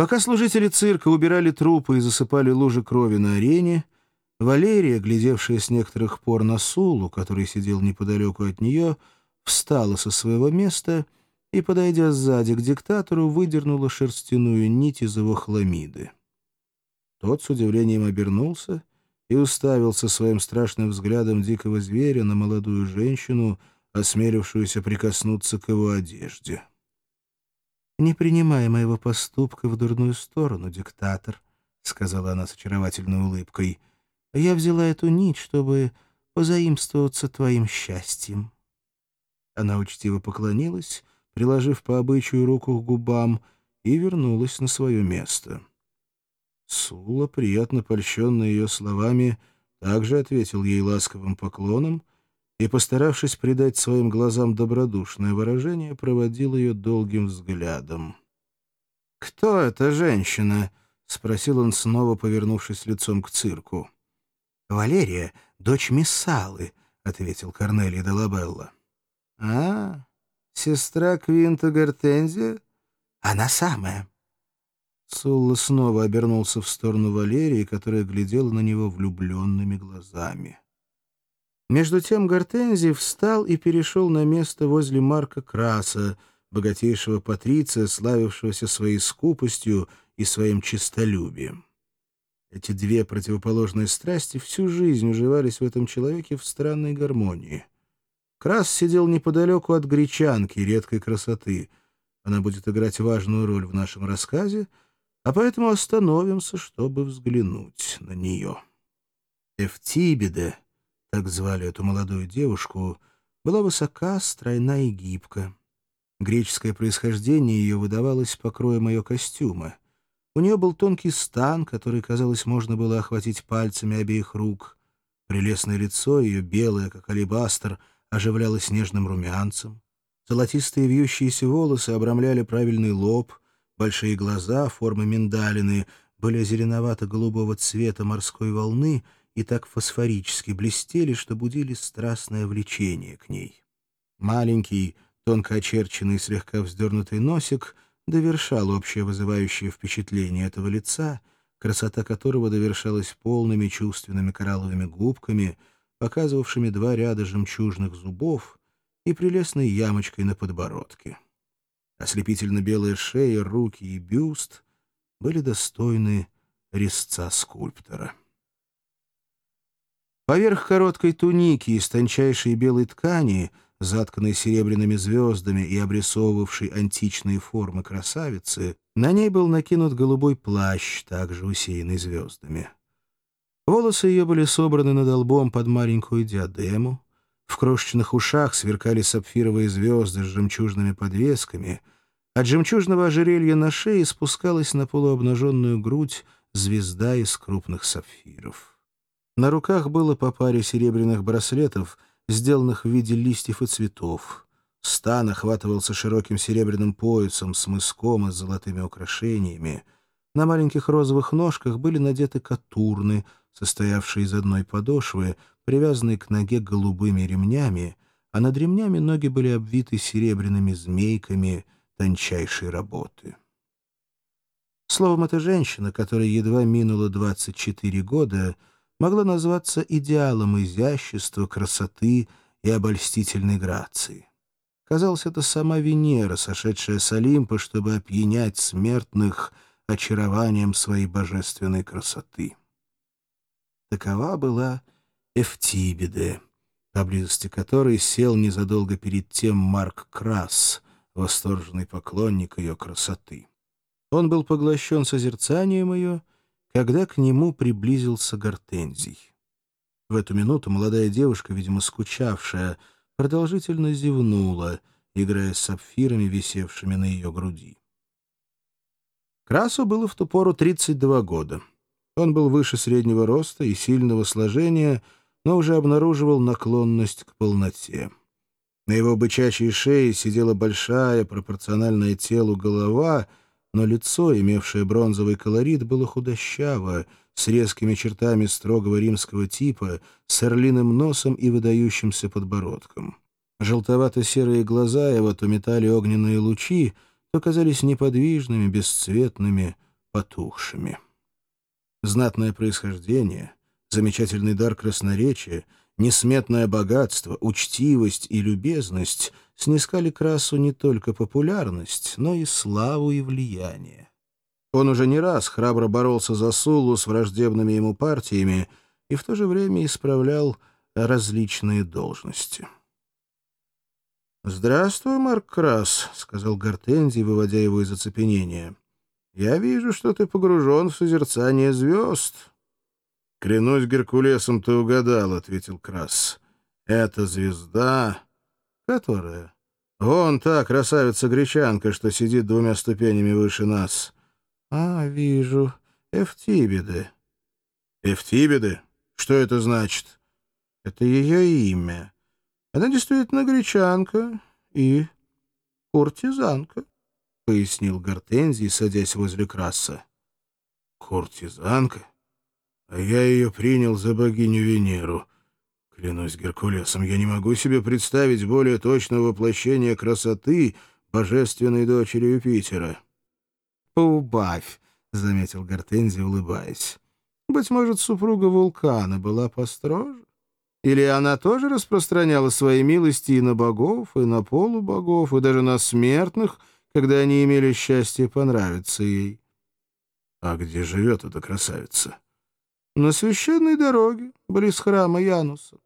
Пока служители цирка убирали трупы и засыпали лужи крови на арене, Валерия, глядевшая с некоторых пор на Сулу, который сидел неподалеку от нее, встала со своего места и, подойдя сзади к диктатору, выдернула шерстяную нить из его хламиды. Тот с удивлением обернулся и уставился своим страшным взглядом дикого зверя на молодую женщину, осмелившуюся прикоснуться к его одежде. «Не принимай моего поступка в дурную сторону, диктатор», — сказала она с очаровательной улыбкой, — я взяла эту нить, чтобы позаимствоваться твоим счастьем». Она учтиво поклонилась, приложив по обычаю руку к губам, и вернулась на свое место. Сула, приятно польщенный ее словами, также ответил ей ласковым поклоном и, постаравшись придать своим глазам добродушное выражение, проводил ее долгим взглядом. «Кто эта женщина?» — спросил он снова, повернувшись лицом к цирку. «Валерия — дочь Миссалы», — ответил Корнелий де. «А, сестра Квинта Гортензия? Она самая». Сулла снова обернулся в сторону Валерии, которая глядела на него влюбленными глазами. Между тем Гортензий встал и перешел на место возле Марка Краса, богатейшего патриция, славившегося своей скупостью и своим честолюбием. Эти две противоположные страсти всю жизнь уживались в этом человеке в странной гармонии. Крас сидел неподалеку от гречанки редкой красоты. Она будет играть важную роль в нашем рассказе, а поэтому остановимся, чтобы взглянуть на нее. Эфтибеде, так звали эту молодую девушку, была высока, стройна и гибка. Греческое происхождение ее выдавалось покроем ее костюма — у нее был тонкий стан, который, казалось, можно было охватить пальцами обеих рук. Прелестное лицо ее, белое, как алебастр, оживлялось нежным румянцем. Золотистые вьющиеся волосы обрамляли правильный лоб, большие глаза, формы миндалины, были зеленовато-голубого цвета морской волны и так фосфорически блестели, что будили страстное влечение к ней. Маленький, тонко очерченный, слегка вздернутый носик — довершал общее вызывающее впечатление этого лица, красота которого довершалась полными чувственными коралловыми губками, показывавшими два ряда жемчужных зубов и прелестной ямочкой на подбородке. Ослепительно белая шея, руки и бюст были достойны резца скульптора. Поверх короткой туники из тончайшей белой ткани — затканной серебряными звездами и обрисовывавшей античные формы красавицы, на ней был накинут голубой плащ, также усеянный звездами. Волосы ее были собраны над лбом под маленькую диадему, в крошечных ушах сверкали сапфировые звезды с жемчужными подвесками, от жемчужного ожерелья на шее спускалась на полуобнаженную грудь звезда из крупных сапфиров. На руках было по паре серебряных браслетов — сделанных в виде листьев и цветов. Стан охватывался широким серебряным поясом с мыском и с золотыми украшениями. На маленьких розовых ножках были надеты катурны, состоявшие из одной подошвы, привязанной к ноге голубыми ремнями, а над ремнями ноги были обвиты серебряными змейками тончайшей работы. Словом, эта женщина, которая едва минула 24 года, — могла назваться идеалом изящества, красоты и обольстительной грации. Казалось, это сама Венера, сошедшая с Олимпа, чтобы опьянять смертных очарованием своей божественной красоты. Такова была Эфтибеде, поблизости которой сел незадолго перед тем Марк Крас, восторженный поклонник ее красоты. Он был поглощен созерцанием ее когда к нему приблизился Гортензий. В эту минуту молодая девушка, видимо, скучавшая, продолжительно зевнула, играя с сапфирами, висевшими на ее груди. Красу было в ту пору 32 года. Он был выше среднего роста и сильного сложения, но уже обнаруживал наклонность к полноте. На его бычачьей шее сидела большая, пропорциональная телу голова — но лицо, имевшее бронзовый колорит, было худощаво, с резкими чертами строгого римского типа, с орлиным носом и выдающимся подбородком. Желтовато-серые глаза его то метали огненные лучи, то казались неподвижными, бесцветными, потухшими. Знатное происхождение, замечательный дар красноречия, несметное богатство, учтивость и любезность снискали Красу не только популярность, но и славу и влияние. Он уже не раз храбро боролся за Сулу с враждебными ему партиями и в то же время исправлял различные должности. «Здравствуй, Марк Крас», — сказал Гортензий, выводя его из оцепенения. «Я вижу, что ты погружен в созерцание звезд». «Клянусь Геркулесом, ты угадал», — ответил Крас. «Это звезда, которая...» «Вон та красавица-гречанка, что сидит двумя ступенями выше нас». «А, вижу. Эфтибиды». «Эфтибиды? Что это значит?» «Это ее имя». Она действительно гречанка и куртизанка, — пояснил Гортензий, садясь возле краса. — Куртизанка? А я ее принял за богиню Венеру. Клянусь Геркулесом, я не могу себе представить более точного воплощения красоты божественной дочери Юпитера. — Поубавь, — заметил Гортензий, улыбаясь. — Быть может, супруга вулкана была построже? Или она тоже распространяла свои милости и на богов, и на полубогов, и даже на смертных, когда они имели счастье понравиться ей? А где живет эта красавица? На священной дороге, близ храма Януса.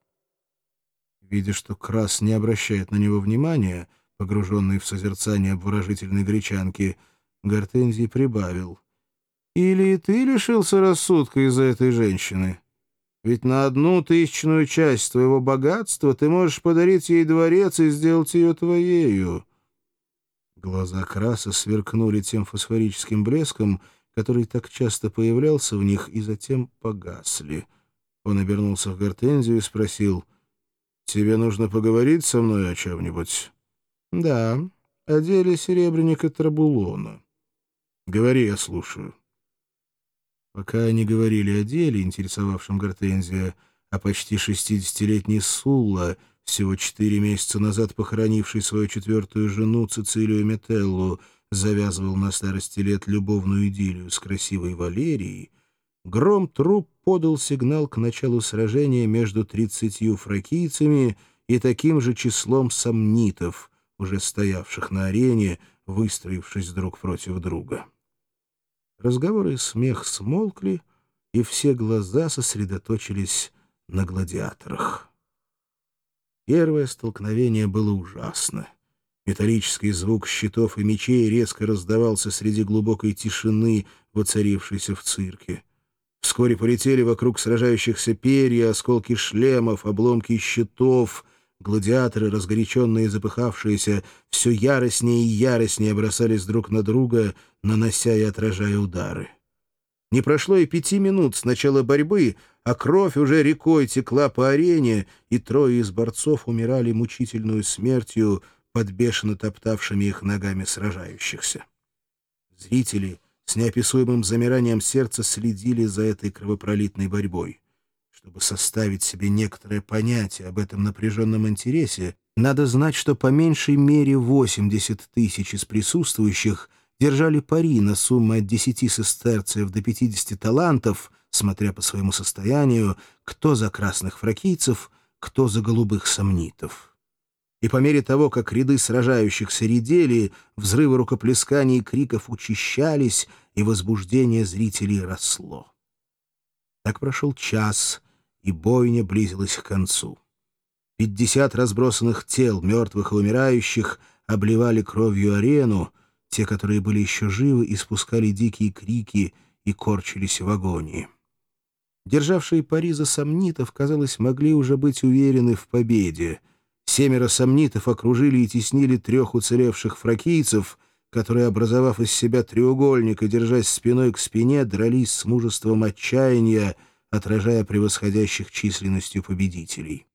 Видя, что Крас не обращает на него внимания, погруженный в созерцание обворожительной гречанки, Гортензий прибавил. «Или ты лишился рассудка из-за этой женщины?» Ведь на одну тысячную часть твоего богатства ты можешь подарить ей дворец и сделать ее твоею». Глаза Краса сверкнули тем фосфорическим блеском, который так часто появлялся в них, и затем погасли. Он обернулся в Гортензию и спросил, «Тебе нужно поговорить со мной о чем-нибудь?» «Да, о деле серебряника Трабулона». «Говори, я слушаю». Пока они говорили о деле, интересовавшем Гортензия, а почти шестидесятилетний Сулла, всего четыре месяца назад похоронивший свою четвертую жену Цицилию Метеллу, завязывал на старости лет любовную идиллию с красивой Валерией, гром труп подал сигнал к началу сражения между тридцатью фракийцами и таким же числом сомнитов, уже стоявших на арене, выстроившись друг против друга. Разговоры и смех смолкли, и все глаза сосредоточились на гладиаторах. Первое столкновение было ужасно. Металлический звук щитов и мечей резко раздавался среди глубокой тишины, воцарившейся в цирке. Вскоре полетели вокруг сражающихся перья, осколки шлемов, обломки щитов — Гладиаторы, разгоряченные и запыхавшиеся, все яростнее и яростнее бросались друг на друга, нанося и отражая удары. Не прошло и пяти минут с начала борьбы, а кровь уже рекой текла по арене, и трое из борцов умирали мучительную смертью под бешено топтавшими их ногами сражающихся. Зрители с неописуемым замиранием сердца следили за этой кровопролитной борьбой. Чтобы составить себе некоторое понятие об этом напряженном интересе, надо знать, что по меньшей мере 80 тысяч из присутствующих держали пари на сумму от 10 сестерцев до 50 талантов, смотря по своему состоянию, кто за красных фракийцев, кто за голубых сомнитов. И по мере того, как ряды сражающихся редели, взрывы рукоплесканий и криков учащались, и возбуждение зрителей росло. Так прошел час, и бойня близилась к концу. Пятьдесят разбросанных тел, мертвых и умирающих, обливали кровью арену, те, которые были еще живы, испускали дикие крики и корчились в агонии. Державшие пари за сомнитов, казалось, могли уже быть уверены в победе. Семеро сомнитов окружили и теснили трех уцелевших фракийцев, которые, образовав из себя треугольник и держась спиной к спине, дрались с мужеством отчаяния, отражая превосходящих численностью победителей.